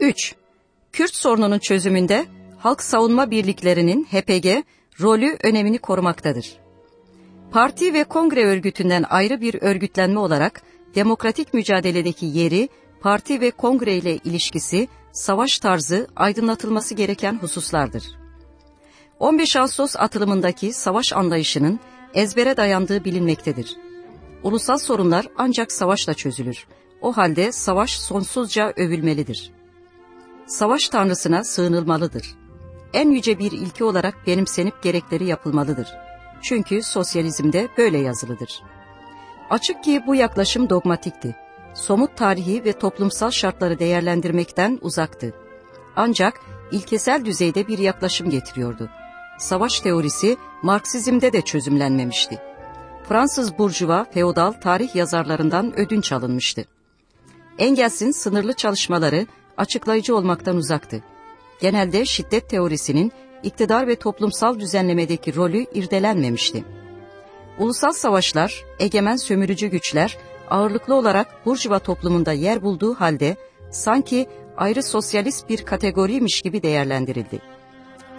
3. Kürt sorununun çözümünde halk savunma birliklerinin HPG rolü önemini korumaktadır. Parti ve kongre örgütünden ayrı bir örgütlenme olarak demokratik mücadeledeki yeri, parti ve kongre ile ilişkisi, savaş tarzı aydınlatılması gereken hususlardır. 15 Ağustos atılımındaki savaş anlayışının ezbere dayandığı bilinmektedir. Ulusal sorunlar ancak savaşla çözülür. O halde savaş sonsuzca övülmelidir. Savaş tanrısına sığınılmalıdır. En yüce bir ilke olarak benimsenip gerekleri yapılmalıdır. Çünkü sosyalizmde böyle yazılıdır. Açık ki bu yaklaşım dogmatikti. Somut tarihi ve toplumsal şartları değerlendirmekten uzaktı. Ancak ilkesel düzeyde bir yaklaşım getiriyordu. Savaş teorisi Marksizmde de çözümlenmemişti. Fransız burjuva feodal tarih yazarlarından ödünç alınmıştı. Engels'in sınırlı çalışmaları açıklayıcı olmaktan uzaktı. Genelde şiddet teorisinin iktidar ve toplumsal düzenlemedeki rolü irdelenmemişti. Ulusal savaşlar, egemen sömürücü güçler ağırlıklı olarak burjuva toplumunda yer bulduğu halde sanki ayrı sosyalist bir kategoriymiş gibi değerlendirildi.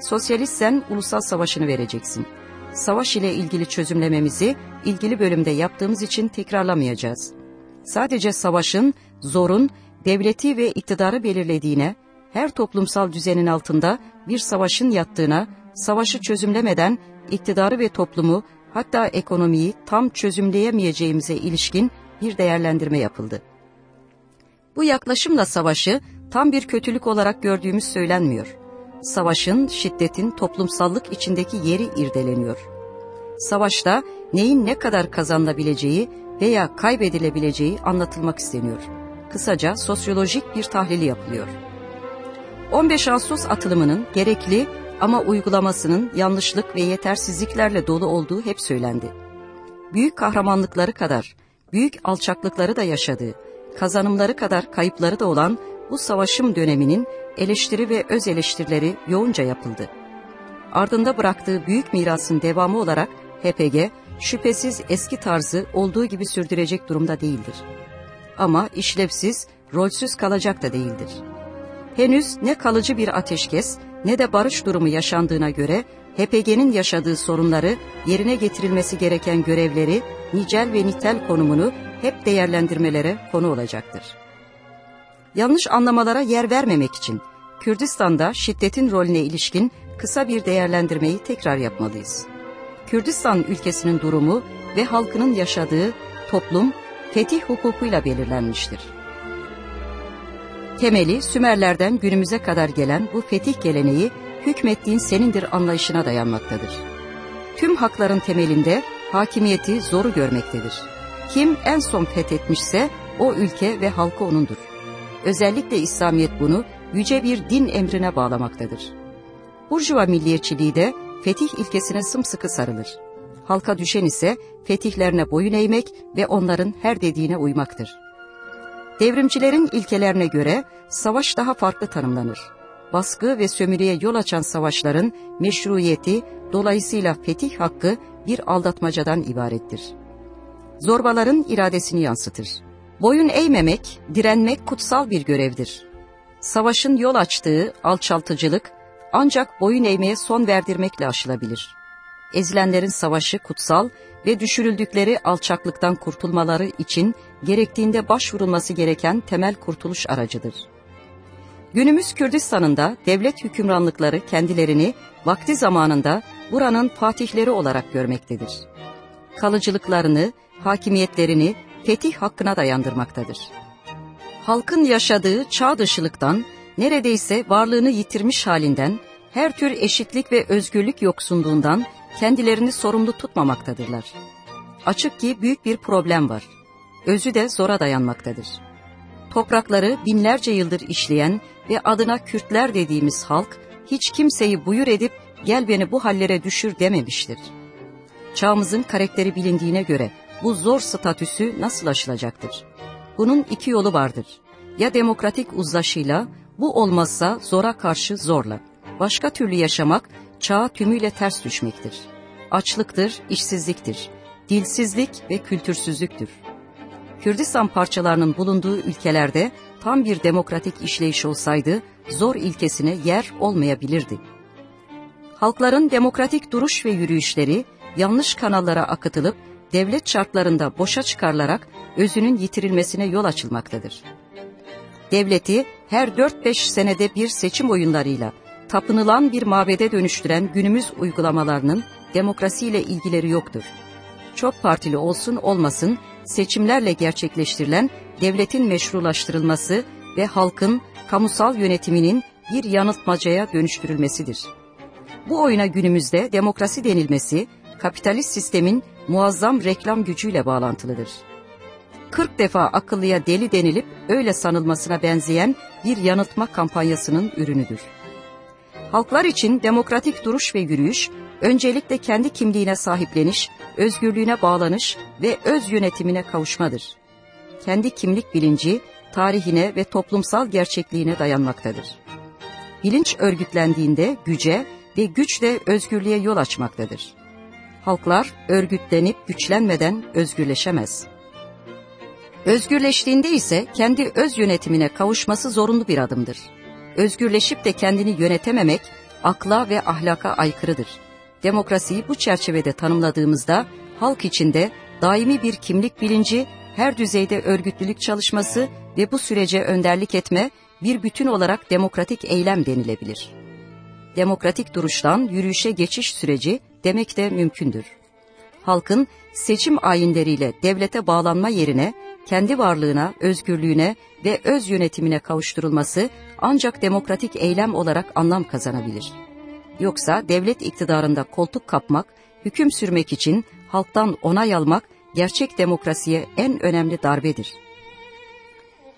Sosyalistsen ulusal savaşını vereceksin. Savaş ile ilgili çözümlememizi ilgili bölümde yaptığımız için tekrarlamayacağız. Sadece savaşın, zorun, devleti ve iktidarı belirlediğine, her toplumsal düzenin altında bir savaşın yattığına, savaşı çözümlemeden iktidarı ve toplumu hatta ekonomiyi tam çözümleyemeyeceğimize ilişkin bir değerlendirme yapıldı. Bu yaklaşımla savaşı tam bir kötülük olarak gördüğümüz söylenmiyor. Savaşın, şiddetin toplumsallık içindeki yeri irdeleniyor. Savaşta neyin ne kadar kazanılabileceği veya kaybedilebileceği anlatılmak isteniyor. Kısaca sosyolojik bir tahlili yapılıyor. 15 Ağustos atılımının gerekli ama uygulamasının yanlışlık ve yetersizliklerle dolu olduğu hep söylendi. Büyük kahramanlıkları kadar, büyük alçaklıkları da yaşadığı, kazanımları kadar kayıpları da olan bu savaşım döneminin eleştiri ve öz eleştirileri yoğunca yapıldı. Ardında bıraktığı büyük mirasın devamı olarak HPG, şüphesiz eski tarzı olduğu gibi sürdürecek durumda değildir. Ama işlevsiz, rolsüz kalacak da değildir. Henüz ne kalıcı bir ateşkes ne de barış durumu yaşandığına göre HPG'nin yaşadığı sorunları, yerine getirilmesi gereken görevleri, nicel ve nitel konumunu hep değerlendirmelere konu olacaktır. Yanlış anlamalara yer vermemek için Kürdistan'da şiddetin rolüne ilişkin kısa bir değerlendirmeyi tekrar yapmalıyız. Kürdistan ülkesinin durumu ve halkının yaşadığı toplum fetih hukukuyla belirlenmiştir. Temeli Sümerlerden günümüze kadar gelen bu fetih geleneği hükmettiğin senindir anlayışına dayanmaktadır. Tüm hakların temelinde hakimiyeti zoru görmektedir. Kim en son fethetmişse o ülke ve halkı onundur. Özellikle İslamiyet bunu yüce bir din emrine bağlamaktadır. Burjuva milliyetçiliği de fetih ilkesine sımsıkı sarılır. Halka düşen ise fetihlerine boyun eğmek ve onların her dediğine uymaktır. Devrimcilerin ilkelerine göre savaş daha farklı tanımlanır. Baskı ve sömürüye yol açan savaşların meşruiyeti dolayısıyla fetih hakkı bir aldatmacadan ibarettir. Zorbaların iradesini yansıtır. Boyun eğmemek, direnmek kutsal bir görevdir. Savaşın yol açtığı alçaltıcılık ancak boyun eğmeye son verdirmekle aşılabilir. Ezilenlerin savaşı kutsal ve düşürüldükleri alçaklıktan kurtulmaları için gerektiğinde başvurulması gereken temel kurtuluş aracıdır. Günümüz Kürdistan'ında devlet hükümranlıkları kendilerini vakti zamanında buranın fatihleri olarak görmektedir. Kalıcılıklarını, hakimiyetlerini fetih hakkına dayandırmaktadır. Halkın yaşadığı çağ dışılıktan, neredeyse varlığını yitirmiş halinden, her tür eşitlik ve özgürlük yoksunluğundan kendilerini sorumlu tutmamaktadırlar. Açık ki büyük bir problem var. Özü de zora dayanmaktadır. Toprakları binlerce yıldır işleyen ve adına Kürtler dediğimiz halk, hiç kimseyi buyur edip gel beni bu hallere düşür dememiştir. Çağımızın karakteri bilindiğine göre bu zor statüsü nasıl aşılacaktır? Bunun iki yolu vardır. Ya demokratik uzlaşıyla, bu olmazsa zora karşı zorla. Başka türlü yaşamak çağa tümüyle ters düşmektir. Açlıktır, işsizliktir, dilsizlik ve kültürsüzlüktür. Kürdistan parçalarının bulunduğu ülkelerde tam bir demokratik işleyiş olsaydı zor ilkesine yer olmayabilirdi. Halkların demokratik duruş ve yürüyüşleri yanlış kanallara akıtılıp devlet şartlarında boşa çıkarılarak özünün yitirilmesine yol açılmaktadır. Devleti her 4-5 senede bir seçim oyunlarıyla tapınılan bir mabede dönüştüren günümüz uygulamalarının demokrasiyle ilgileri yoktur. Çok partili olsun olmasın seçimlerle gerçekleştirilen devletin meşrulaştırılması ve halkın kamusal yönetiminin bir yanıltmacaya dönüştürülmesidir. Bu oyuna günümüzde demokrasi denilmesi, kapitalist sistemin muazzam reklam gücüyle bağlantılıdır. 40 defa akıllıya deli denilip öyle sanılmasına benzeyen bir yanıltma kampanyasının ürünüdür. Halklar için demokratik duruş ve yürüyüş, öncelikle kendi kimliğine sahipleniş, özgürlüğüne bağlanış ve öz yönetimine kavuşmadır. Kendi kimlik bilinci, tarihine ve toplumsal gerçekliğine dayanmaktadır. Bilinç örgütlendiğinde güce ve güç de özgürlüğe yol açmaktadır. Halklar örgütlenip güçlenmeden özgürleşemez. Özgürleştiğinde ise kendi öz yönetimine kavuşması zorunlu bir adımdır. Özgürleşip de kendini yönetememek akla ve ahlaka aykırıdır. Demokrasiyi bu çerçevede tanımladığımızda halk içinde daimi bir kimlik bilinci, her düzeyde örgütlülük çalışması ve bu sürece önderlik etme bir bütün olarak demokratik eylem denilebilir. Demokratik duruştan yürüyüşe geçiş süreci demek de mümkündür. Halkın seçim ayinleriyle devlete bağlanma yerine kendi varlığına, özgürlüğüne ve öz yönetimine kavuşturulması ancak demokratik eylem olarak anlam kazanabilir. Yoksa devlet iktidarında koltuk kapmak, hüküm sürmek için halktan onay almak gerçek demokrasiye en önemli darbedir.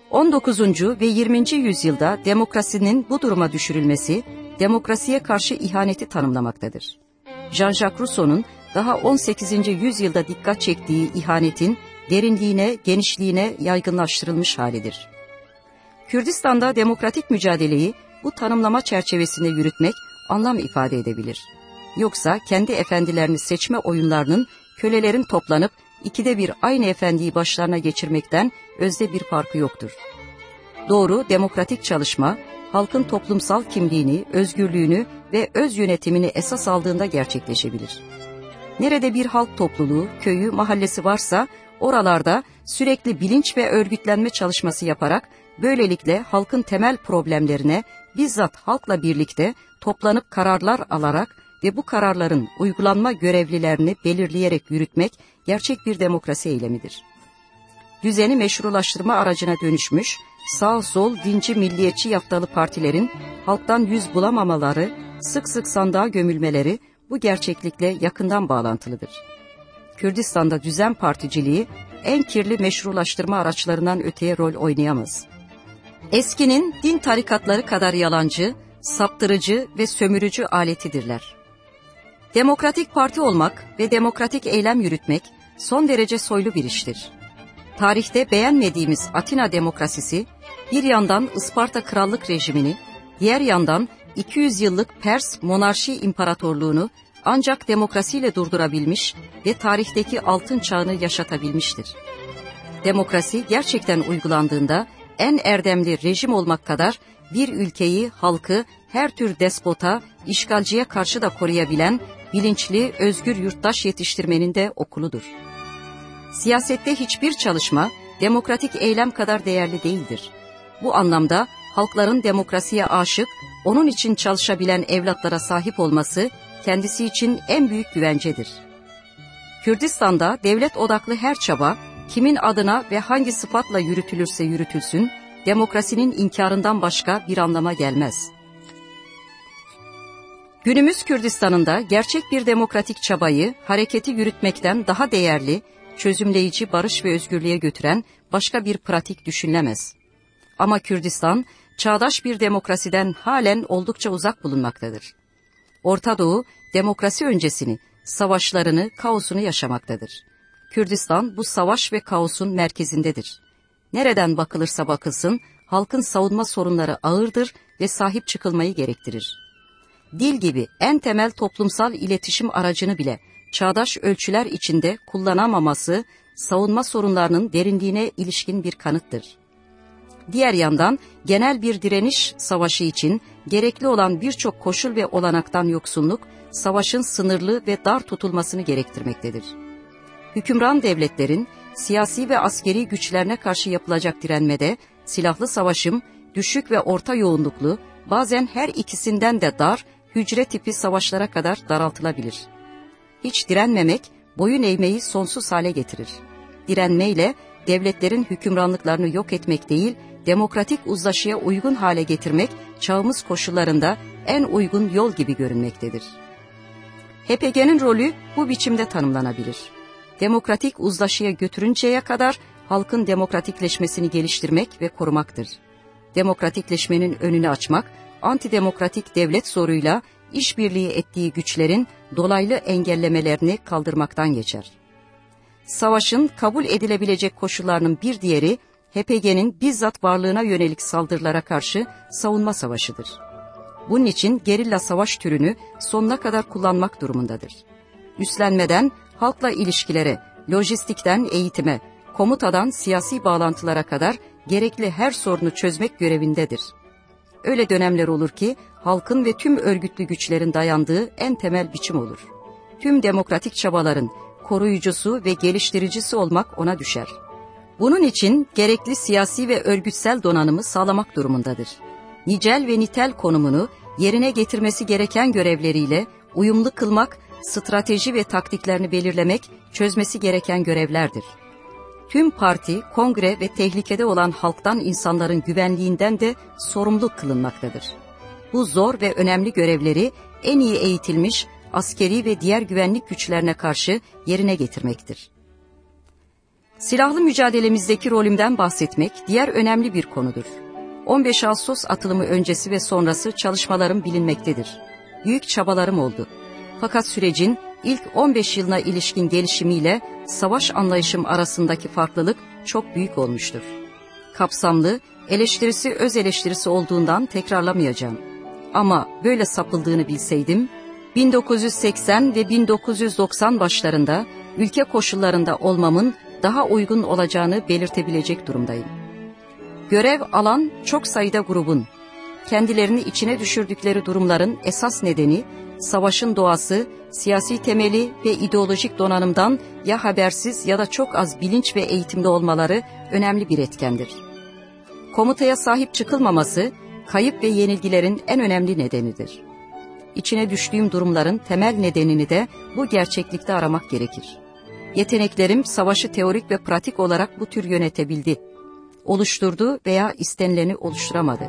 19. ve 20. yüzyılda demokrasinin bu duruma düşürülmesi, demokrasiye karşı ihaneti tanımlamaktadır. Jean-Jacques Rousseau'nun daha 18. yüzyılda dikkat çektiği ihanetin derinliğine, genişliğine yaygınlaştırılmış halidir. Kürdistan'da demokratik mücadeleyi bu tanımlama çerçevesinde yürütmek anlam ifade edebilir. Yoksa kendi efendilerini seçme oyunlarının kölelerin toplanıp ikide bir aynı efendiyi başlarına geçirmekten özde bir farkı yoktur. Doğru demokratik çalışma, halkın toplumsal kimliğini, özgürlüğünü ve öz yönetimini esas aldığında gerçekleşebilir. Nerede bir halk topluluğu, köyü, mahallesi varsa oralarda sürekli bilinç ve örgütlenme çalışması yaparak böylelikle halkın temel problemlerine bizzat halkla birlikte toplanıp kararlar alarak ve bu kararların uygulanma görevlilerini belirleyerek yürütmek gerçek bir demokrasi eylemidir. Düzeni meşrulaştırma aracına dönüşmüş, sağ sol dinci milliyetçi yaftalı partilerin halktan yüz bulamamaları, sık sık sandığa gömülmeleri bu gerçeklikle yakından bağlantılıdır. Kürdistan'da düzen particiliği en kirli meşrulaştırma araçlarından öteye rol oynayamaz. Eskinin din tarikatları kadar yalancı, saptırıcı ve sömürücü aletidirler. Demokratik parti olmak ve demokratik eylem yürütmek son derece soylu bir iştir. Tarihte beğenmediğimiz Atina demokrasisi, bir yandan Isparta krallık rejimini, diğer yandan 200 yıllık Pers monarşi imparatorluğunu ancak demokrasiyle durdurabilmiş ve tarihteki altın çağını yaşatabilmiştir. Demokrasi gerçekten uygulandığında en erdemli rejim olmak kadar bir ülkeyi, halkı her tür despota, işgalciye karşı da koruyabilen bilinçli, özgür yurttaş yetiştirmenin de okuludur. Siyasette hiçbir çalışma demokratik eylem kadar değerli değildir. Bu anlamda halkların demokrasiye aşık, onun için çalışabilen evlatlara sahip olması kendisi için en büyük güvencedir. Kürdistan'da devlet odaklı her çaba, kimin adına ve hangi sıfatla yürütülürse yürütülsün, demokrasinin inkarından başka bir anlama gelmez. Günümüz Kürdistan'ında gerçek bir demokratik çabayı, hareketi yürütmekten daha değerli, çözümleyici barış ve özgürlüğe götüren başka bir pratik düşünülemez. Ama Kürdistan, çağdaş bir demokrasiden halen oldukça uzak bulunmaktadır. Orta Doğu, demokrasi öncesini, savaşlarını, kaosunu yaşamaktadır. Kürdistan bu savaş ve kaosun merkezindedir. Nereden bakılırsa bakılsın, halkın savunma sorunları ağırdır ve sahip çıkılmayı gerektirir. Dil gibi en temel toplumsal iletişim aracını bile çağdaş ölçüler içinde kullanamaması, savunma sorunlarının derinliğine ilişkin bir kanıttır. Diğer yandan genel bir direniş savaşı için gerekli olan birçok koşul ve olanaktan yoksunluk, savaşın sınırlı ve dar tutulmasını gerektirmektedir. Hükümran devletlerin siyasi ve askeri güçlerine karşı yapılacak direnmede silahlı savaşım, düşük ve orta yoğunluklu, bazen her ikisinden de dar, hücre tipi savaşlara kadar daraltılabilir. Hiç direnmemek, boyun eğmeyi sonsuz hale getirir. Direnmeyle devletlerin hükümranlıklarını yok etmek değil, demokratik uzlaşıya uygun hale getirmek çağımız koşullarında en uygun yol gibi görünmektedir. HPG'nin rolü bu biçimde tanımlanabilir. Demokratik uzlaşıya götürünceye kadar halkın demokratikleşmesini geliştirmek ve korumaktır. Demokratikleşmenin önünü açmak, antidemokratik devlet zoruyla işbirliği ettiği güçlerin dolaylı engellemelerini kaldırmaktan geçer. Savaşın kabul edilebilecek koşullarının bir diğeri, HPG'nin bizzat varlığına yönelik saldırılara karşı savunma savaşıdır. Bunun için gerilla savaş türünü sonuna kadar kullanmak durumundadır. Üstlenmeden halkla ilişkilere, lojistikten eğitime, komutadan siyasi bağlantılara kadar gerekli her sorunu çözmek görevindedir. Öyle dönemler olur ki halkın ve tüm örgütlü güçlerin dayandığı en temel biçim olur. Tüm demokratik çabaların koruyucusu ve geliştiricisi olmak ona düşer. Bunun için gerekli siyasi ve örgütsel donanımı sağlamak durumundadır. Nicel ve nitel konumunu yerine getirmesi gereken görevleriyle uyumlu kılmak, strateji ve taktiklerini belirlemek, çözmesi gereken görevlerdir. Tüm parti, kongre ve tehlikede olan halktan insanların güvenliğinden de sorumlu kılınmaktadır. Bu zor ve önemli görevleri en iyi eğitilmiş askeri ve diğer güvenlik güçlerine karşı yerine getirmektir. Silahlı mücadelemizdeki rolümden bahsetmek diğer önemli bir konudur. 15 Ağustos atılımı öncesi ve sonrası çalışmalarım bilinmektedir. Büyük çabalarım oldu. Fakat sürecin ilk 15 yılına ilişkin gelişimiyle savaş anlayışım arasındaki farklılık çok büyük olmuştur. Kapsamlı, eleştirisi öz eleştirisi olduğundan tekrarlamayacağım. Ama böyle sapıldığını bilseydim, 1980 ve 1990 başlarında ülke koşullarında olmamın daha uygun olacağını belirtebilecek durumdayım. Görev alan çok sayıda grubun, kendilerini içine düşürdükleri durumların esas nedeni, savaşın doğası, siyasi temeli ve ideolojik donanımdan ya habersiz ya da çok az bilinç ve eğitimde olmaları önemli bir etkendir. Komutaya sahip çıkılmaması, kayıp ve yenilgilerin en önemli nedenidir. İçine düştüğüm durumların temel nedenini de bu gerçeklikte aramak gerekir. Yeteneklerim savaşı teorik ve pratik olarak bu tür yönetebildi. Oluşturdu veya istenileni oluşturamadı.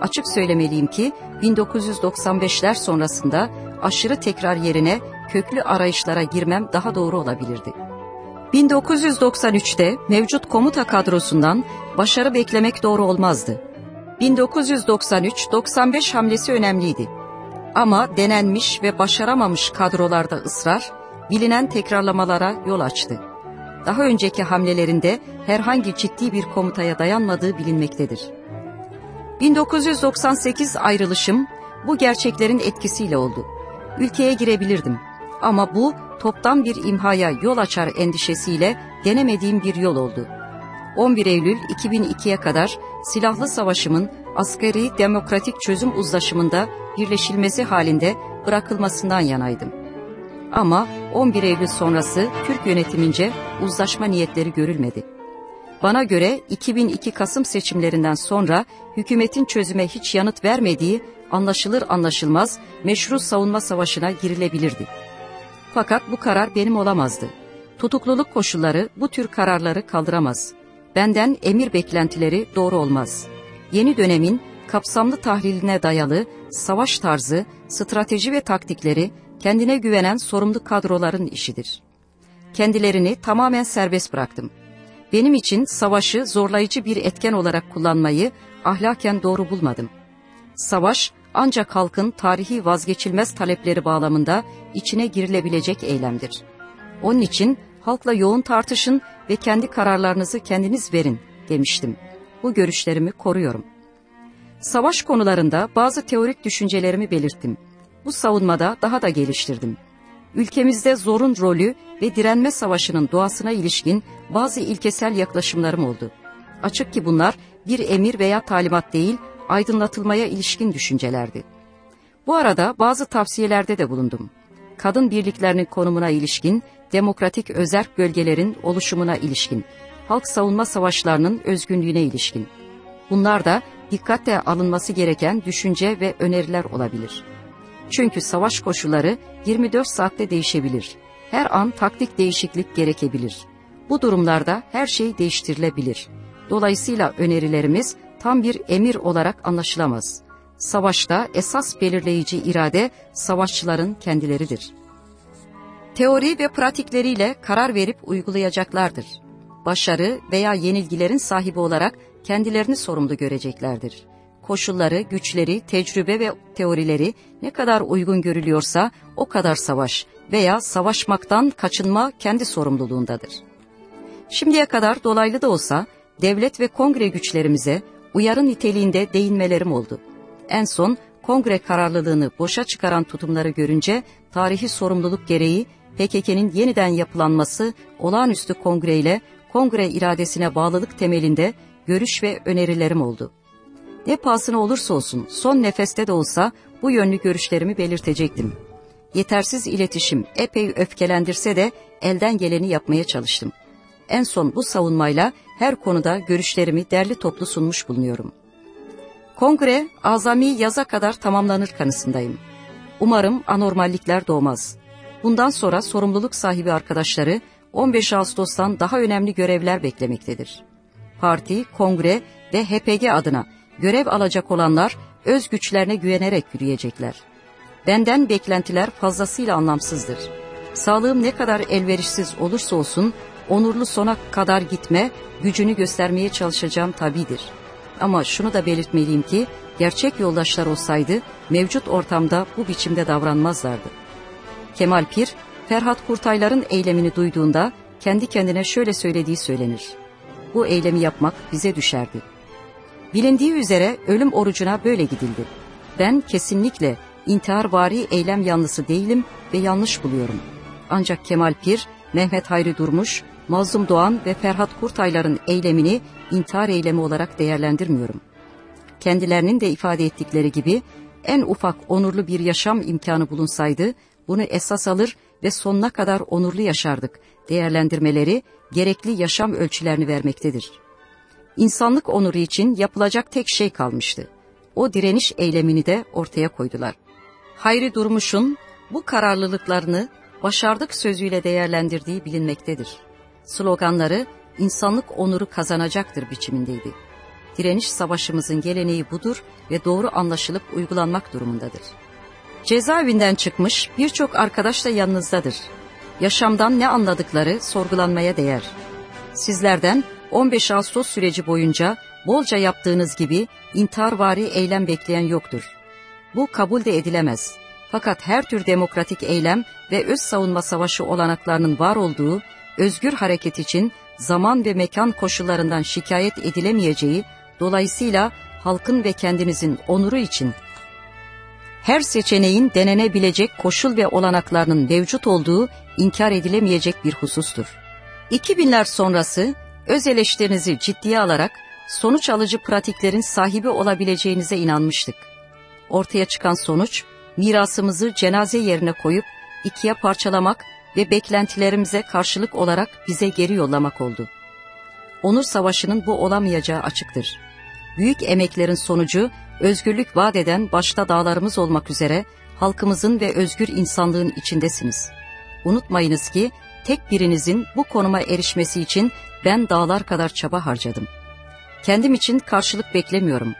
Açık söylemeliyim ki 1995'ler sonrasında aşırı tekrar yerine köklü arayışlara girmem daha doğru olabilirdi. 1993'te mevcut komuta kadrosundan başarı beklemek doğru olmazdı. 1993-95 hamlesi önemliydi. Ama denenmiş ve başaramamış kadrolarda ısrar, bilinen tekrarlamalara yol açtı. Daha önceki hamlelerinde herhangi ciddi bir komutaya dayanmadığı bilinmektedir. 1998 ayrılışım bu gerçeklerin etkisiyle oldu. Ülkeye girebilirdim ama bu toptan bir imhaya yol açar endişesiyle denemediğim bir yol oldu. 11 Eylül 2002'ye kadar silahlı savaşımın askeri demokratik çözüm uzlaşımında birleşilmesi halinde bırakılmasından yanaydım. Ama 11 Eylül sonrası Türk yönetimince uzlaşma niyetleri görülmedi. Bana göre 2002 Kasım seçimlerinden sonra hükümetin çözüme hiç yanıt vermediği anlaşılır anlaşılmaz meşru savunma savaşına girilebilirdi. Fakat bu karar benim olamazdı. Tutukluluk koşulları bu tür kararları kaldıramaz. Benden emir beklentileri doğru olmaz. Yeni dönemin kapsamlı tahliline dayalı savaş tarzı, strateji ve taktikleri kendine güvenen sorumlu kadroların işidir. Kendilerini tamamen serbest bıraktım. Benim için savaşı zorlayıcı bir etken olarak kullanmayı ahlaken doğru bulmadım. Savaş ancak halkın tarihi vazgeçilmez talepleri bağlamında içine girilebilecek eylemdir. Onun için halkla yoğun tartışın ve kendi kararlarınızı kendiniz verin demiştim. Bu görüşlerimi koruyorum. Savaş konularında bazı teorik düşüncelerimi belirttim. Bu savunmada daha da geliştirdim. Ülkemizde zorun rolü ve direnme savaşının doğasına ilişkin bazı ilkesel yaklaşımlarım oldu. Açık ki bunlar bir emir veya talimat değil, aydınlatılmaya ilişkin düşüncelerdi. Bu arada bazı tavsiyelerde de bulundum. Kadın birliklerinin konumuna ilişkin, demokratik özerk bölgelerin oluşumuna ilişkin, halk savunma savaşlarının özgünlüğüne ilişkin. Bunlar da dikkatle alınması gereken düşünce ve öneriler olabilir. Çünkü savaş koşulları 24 saatte değişebilir. Her an taktik değişiklik gerekebilir. Bu durumlarda her şey değiştirilebilir. Dolayısıyla önerilerimiz tam bir emir olarak anlaşılamaz. Savaşta esas belirleyici irade savaşçıların kendileridir. Teori ve pratikleriyle karar verip uygulayacaklardır. Başarı veya yenilgilerin sahibi olarak kendilerini sorumlu göreceklerdir. Koşulları, güçleri, tecrübe ve teorileri ne kadar uygun görülüyorsa o kadar savaş veya savaşmaktan kaçınma kendi sorumluluğundadır. Şimdiye kadar dolaylı da olsa devlet ve kongre güçlerimize uyarı niteliğinde değinmelerim oldu. En son kongre kararlılığını boşa çıkaran tutumları görünce tarihi sorumluluk gereği PKK'nin yeniden yapılanması olağanüstü kongre ile kongre iradesine bağlılık temelinde görüş ve önerilerim oldu. Ne pahasına olursa olsun son nefeste de olsa bu yönlü görüşlerimi belirtecektim. Yetersiz iletişim epey öfkelendirse de elden geleni yapmaya çalıştım. En son bu savunmayla her konuda görüşlerimi derli toplu sunmuş bulunuyorum. Kongre azami yaza kadar tamamlanır kanısındayım. Umarım anormallikler doğmaz. Bundan sonra sorumluluk sahibi arkadaşları 15 Ağustos'tan daha önemli görevler beklemektedir. Parti, kongre ve HPG adına görev alacak olanlar öz güçlerine güvenerek yürüyecekler. Benden beklentiler fazlasıyla anlamsızdır. Sağlığım ne kadar elverişsiz olursa olsun onurlu sona kadar gitme, gücünü göstermeye çalışacağım tabidir. Ama şunu da belirtmeliyim ki gerçek yoldaşlar olsaydı mevcut ortamda bu biçimde davranmazlardı. Kemal Pir, Ferhat Kurtaylar'ın eylemini duyduğunda kendi kendine şöyle söylediği söylenir. Bu eylemi yapmak bize düşerdi. Bilindiği üzere ölüm orucuna böyle gidildi. Ben kesinlikle intiharvari eylem yanlısı değilim ve yanlış buluyorum. Ancak Kemal Pir, Mehmet Hayri Durmuş, Mazlum Doğan ve Ferhat Kurtaylar'ın eylemini intihar eylemi olarak değerlendirmiyorum. Kendilerinin de ifade ettikleri gibi en ufak onurlu bir yaşam imkanı bulunsaydı bunu esas alır ve sonuna kadar onurlu yaşardık değerlendirmeleri gerekli yaşam ölçülerini vermektedir. İnsanlık onuru için yapılacak tek şey kalmıştı. O direniş eylemini de ortaya koydular. Hayri Durmuş'un bu kararlılıklarını başardık sözüyle değerlendirdiği bilinmektedir. Sloganları insanlık onuru kazanacaktır biçimindeydi. Direniş savaşımızın geleneği budur ve doğru anlaşılıp uygulanmak durumundadır. Cezaevinden çıkmış birçok arkadaş da yanınızdadır. Yaşamdan ne anladıkları sorgulanmaya değer. Sizlerden 15 Ağustos süreci boyunca bolca yaptığınız gibi intiharvari eylem bekleyen yoktur. Bu kabul de edilemez. Fakat her tür demokratik eylem ve öz savunma savaşı olanaklarının var olduğu özgür hareket için zaman ve mekan koşullarından şikayet edilemeyeceği, dolayısıyla halkın ve kendinizin onuru için her seçeneğin denenebilecek koşul ve olanaklarının mevcut olduğu inkar edilemeyecek bir husustur. 2000'ler sonrası öz eleştirinizi ciddiye alarak sonuç alıcı pratiklerin sahibi olabileceğinize inanmıştık. Ortaya çıkan sonuç, mirasımızı cenaze yerine koyup ikiye parçalamak ve beklentilerimize karşılık olarak bize geri yollamak oldu. Onur Savaşı'nın bu olamayacağı açıktır. Büyük emeklerin sonucu özgürlük vaat eden başta dağlarımız olmak üzere halkımızın ve özgür insanlığın içindesiniz. Unutmayınız ki tek birinizin bu konuma erişmesi için ben dağlar kadar çaba harcadım. Kendim için karşılık beklemiyorum.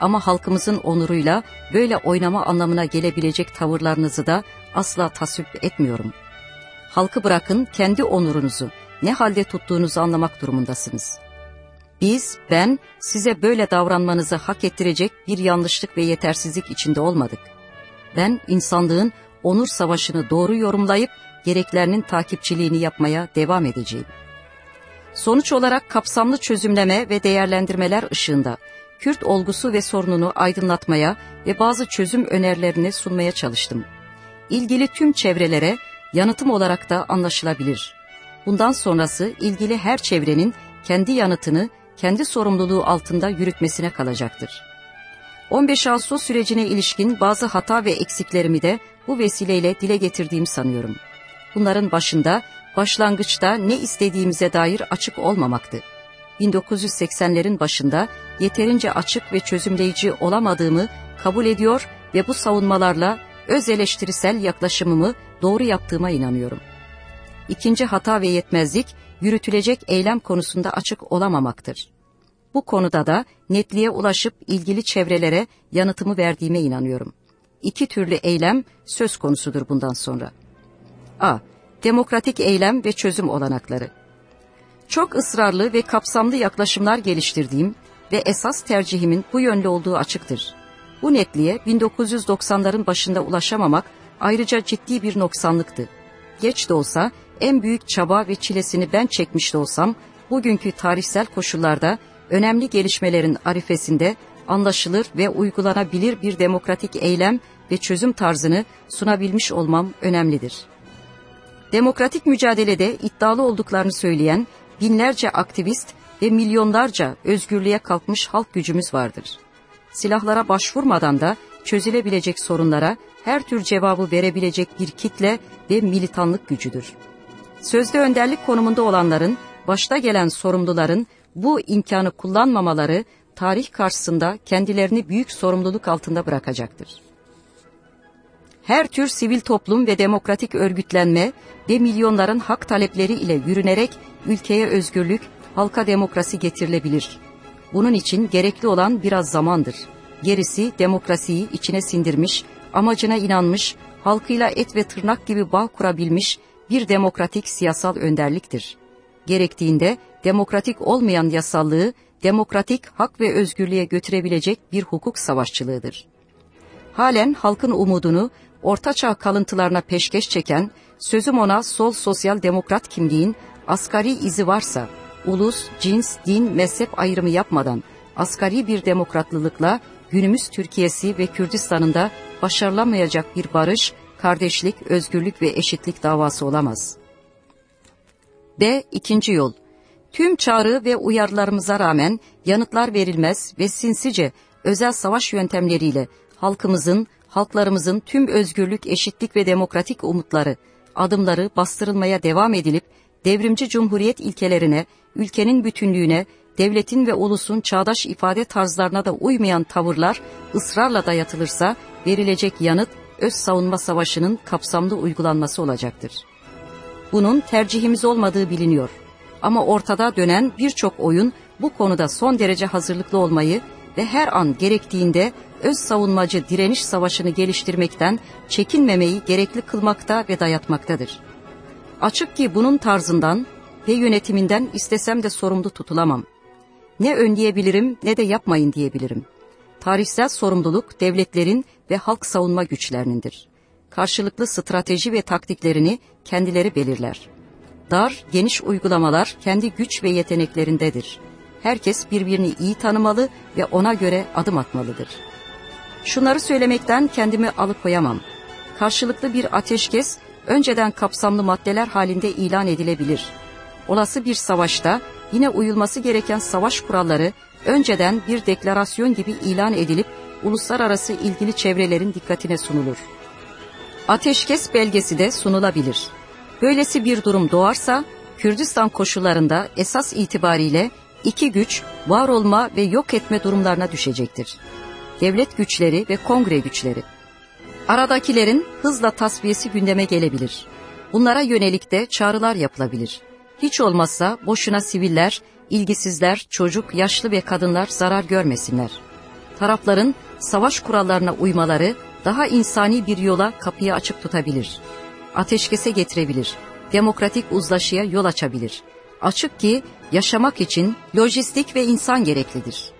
Ama halkımızın onuruyla böyle oynama anlamına gelebilecek tavırlarınızı da asla tasvip etmiyorum. Halkı bırakın kendi onurunuzu, ne halde tuttuğunuzu anlamak durumundasınız.'' Biz, ben size böyle davranmanızı hak ettirecek bir yanlışlık ve yetersizlik içinde olmadık. Ben insanlığın onur savaşını doğru yorumlayıp gereklerinin takipçiliğini yapmaya devam edeceğim. Sonuç olarak kapsamlı çözümleme ve değerlendirmeler ışığında Kürt olgusu ve sorununu aydınlatmaya ve bazı çözüm önerilerini sunmaya çalıştım. İlgili tüm çevrelere yanıtım olarak da anlaşılabilir. Bundan sonrası ilgili her çevrenin kendi yanıtını kendi sorumluluğu altında yürütmesine kalacaktır. 15 Ağustos sürecine ilişkin bazı hata ve eksiklerimi de bu vesileyle dile getirdiğimi sanıyorum. Bunların başında başlangıçta ne istediğimize dair açık olmamaktı. 1980'lerin başında yeterince açık ve çözümleyici olamadığımı kabul ediyor ve bu savunmalarla öz eleştirisel yaklaşımımı doğru yaptığıma inanıyorum. İkinci hata ve yetmezlik yürütülecek eylem konusunda açık olamamaktır. Bu konuda da netliğe ulaşıp ilgili çevrelere yanıtımı verdiğime inanıyorum. İki türlü eylem söz konusudur bundan sonra. A. Demokratik eylem ve çözüm olanakları. Çok ısrarlı ve kapsamlı yaklaşımlar geliştirdiğim ve esas tercihimin bu yönlü olduğu açıktır. Bu netliğe 1990'ların başında ulaşamamak ayrıca ciddi bir noksanlıktı. Geç de olsa en büyük çaba ve çilesini ben çekmiş de olsam bugünkü tarihsel koşullarda önemli gelişmelerin arifesinde anlaşılır ve uygulanabilir bir demokratik eylem ve çözüm tarzını sunabilmiş olmam önemlidir. Demokratik mücadelede iddialı olduklarını söyleyen binlerce aktivist ve milyonlarca özgürlüğe kalkmış halk gücümüz vardır. Silahlara başvurmadan da çözülebilecek sorunlara her tür cevabı verebilecek bir kitle ve militanlık gücüdür. Sözde önderlik konumunda olanların, başta gelen sorumluların bu imkanı kullanmamaları tarih karşısında kendilerini büyük sorumluluk altında bırakacaktır. Her tür sivil toplum ve demokratik örgütlenme ve milyonların hak talepleri ile yürünerek ülkeye özgürlük, halka demokrasi getirilebilir. Bunun için gerekli olan biraz zamandır. Gerisi demokrasiyi içine sindirmiş, amacına inanmış, halkıyla et ve tırnak gibi bağ kurabilmiş bir demokratik siyasal önderliktir. Gerektiğinde demokratik olmayan yasallığı demokratik hak ve özgürlüğe götürebilecek bir hukuk savaşçılığıdır. Halen halkın umudunu ortaçağ kalıntılarına peşkeş çeken, sözüm ona sol sosyal demokrat kimliğin asgari izi varsa, ulus, cins, din, mezhep ayrımı yapmadan asgari bir demokratlılıkla günümüz Türkiye'si ve Kürdistan'ında başarılamayacak bir barış, kardeşlik, özgürlük ve eşitlik davası olamaz. B. İkinci yol. Tüm çağrı ve uyarılarımıza rağmen yanıtlar verilmez ve sinsice özel savaş yöntemleriyle halkımızın, halklarımızın tüm özgürlük, eşitlik ve demokratik umutları, adımları bastırılmaya devam edilip devrimci cumhuriyet ilkelerine, ülkenin bütünlüğüne, devletin ve ulusun çağdaş ifade tarzlarına da uymayan tavırlar ısrarla dayatılırsa verilecek yanıt öz savunma savaşının kapsamlı uygulanması olacaktır. Bunun tercihimiz olmadığı biliniyor. Ama ortada dönen birçok oyun bu konuda son derece hazırlıklı olmayı ve her an gerektiğinde öz savunmacı direniş savaşını geliştirmekten çekinmemeyi gerekli kılmakta ve dayatmaktadır. Açık ki bunun tarzından ve yönetiminden istesem de sorumlu tutulamam. Ne önleyebilirim ne de yapmayın diyebilirim. Tarihsel sorumluluk devletlerin ve halk savunma güçlerinindir. Karşılıklı strateji ve taktiklerini kendileri belirler. Dar, geniş uygulamalar kendi güç ve yeteneklerindedir. Herkes birbirini iyi tanımalı ve ona göre adım atmalıdır. Şunları söylemekten kendimi alıkoyamam. Karşılıklı bir ateşkes önceden kapsamlı maddeler halinde ilan edilebilir. Olası bir savaşta yine uyulması gereken savaş kuralları önceden bir deklarasyon gibi ilan edilip uluslararası ilgili çevrelerin dikkatine sunulur. Ateşkes belgesi de sunulabilir. Böylesi bir durum doğarsa Kürdistan koşullarında esas itibariyle iki güç var olma ve yok etme durumlarına düşecektir. Devlet güçleri ve kongre güçleri. Aradakilerin hızla tasfiyesi gündeme gelebilir. Bunlara yönelik de çağrılar yapılabilir. Hiç olmazsa boşuna siviller, ilgisizler, çocuk, yaşlı ve kadınlar zarar görmesinler. Tarafların savaş kurallarına uymaları daha insani bir yola kapıyı açık tutabilir. Ateşkese getirebilir. Demokratik uzlaşıya yol açabilir. Açık ki yaşamak için lojistik ve insan gereklidir.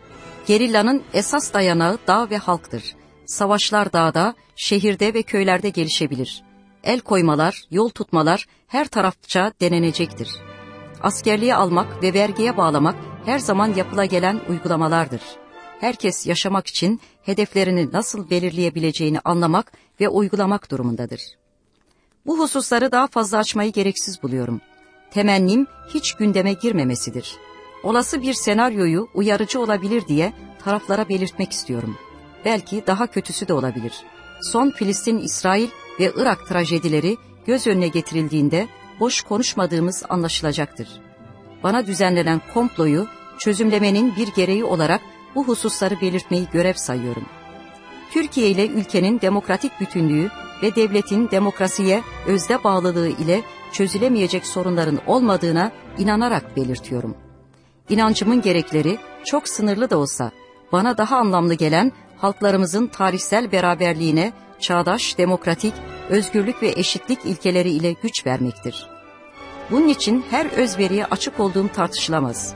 Gerillanın esas dayanağı dağ ve halktır. Savaşlar dağda, şehirde ve köylerde gelişebilir. El koymalar, yol tutmalar her tarafça denenecektir. Askerliğe almak ve vergiye bağlamak her zaman yapıla gelen uygulamalardır. Herkes yaşamak için hedeflerini nasıl belirleyebileceğini anlamak ve uygulamak durumundadır. Bu hususları daha fazla açmayı gereksiz buluyorum. Temennim hiç gündeme girmemesidir. Olası bir senaryoyu uyarıcı olabilir diye taraflara belirtmek istiyorum. Belki daha kötüsü de olabilir. Son Filistin-İsrail ve Irak trajedileri göz önüne getirildiğinde boş konuşmadığımız anlaşılacaktır. Bana düzenlenen komployu çözümlemenin bir gereği olarak bu hususları belirtmeyi görev sayıyorum. Türkiye ile ülkenin demokratik bütünlüğü ve devletin demokrasiye özde bağlılığı ile çözülemeyecek sorunların olmadığına inanarak belirtiyorum. İnancımın gerekleri çok sınırlı da olsa bana daha anlamlı gelen halklarımızın tarihsel beraberliğine çağdaş, demokratik, özgürlük ve eşitlik ilkeleri ile güç vermektir. Bunun için her özveriye açık olduğum tartışılamaz.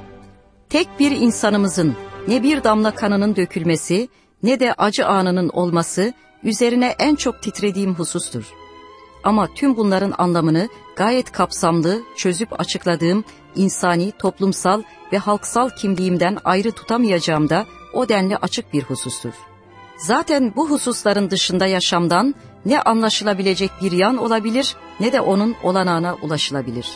Tek bir insanımızın ne bir damla kanının dökülmesi ne de acı anının olması üzerine en çok titrediğim husustur. Ama tüm bunların anlamını gayet kapsamlı, çözüp açıkladığım insani, toplumsal ve halksal kimliğimden ayrı tutamayacağım da o denli açık bir husustur. Zaten bu hususların dışında yaşamdan ne anlaşılabilecek bir yan olabilir ne de onun olanağına ulaşılabilir.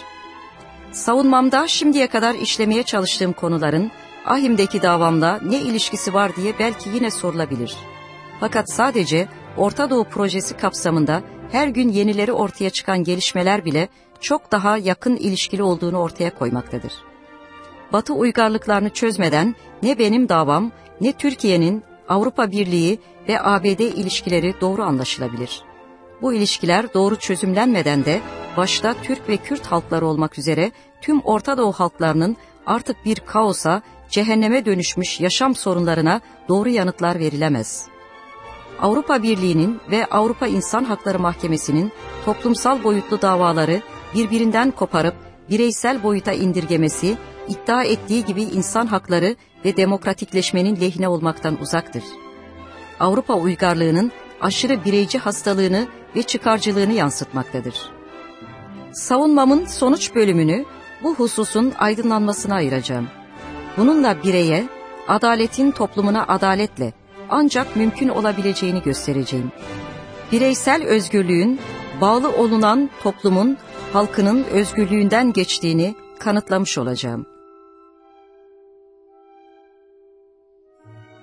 Savunmamda şimdiye kadar işlemeye çalıştığım konuların Ahim'deki davamla ne ilişkisi var diye belki yine sorulabilir. Fakat sadece Orta Doğu projesi kapsamında her gün yenileri ortaya çıkan gelişmeler bile çok daha yakın ilişkili olduğunu ortaya koymaktadır. Batı uygarlıklarını çözmeden ne benim davam ne Türkiye'nin Avrupa Birliği ve ABD ilişkileri doğru anlaşılabilir. Bu ilişkiler doğru çözümlenmeden de başta Türk ve Kürt halkları olmak üzere tüm Orta Doğu halklarının artık bir kaosa, cehenneme dönüşmüş yaşam sorunlarına doğru yanıtlar verilemez. Avrupa Birliği'nin ve Avrupa İnsan Hakları Mahkemesi'nin toplumsal boyutlu davaları birbirinden koparıp bireysel boyuta indirgemesi, iddia ettiği gibi insan hakları ve demokratikleşmenin lehine olmaktan uzaktır. Avrupa uygarlığının aşırı bireyci hastalığını ve çıkarcılığını yansıtmaktadır. Savunmamın sonuç bölümünü bu hususun aydınlanmasına ayıracağım. Bununla bireye, adaletin toplumuna adaletle ancak mümkün olabileceğini göstereceğim. Bireysel özgürlüğün bağlı olunan toplumun, halkının özgürlüğünden geçtiğini kanıtlamış olacağım.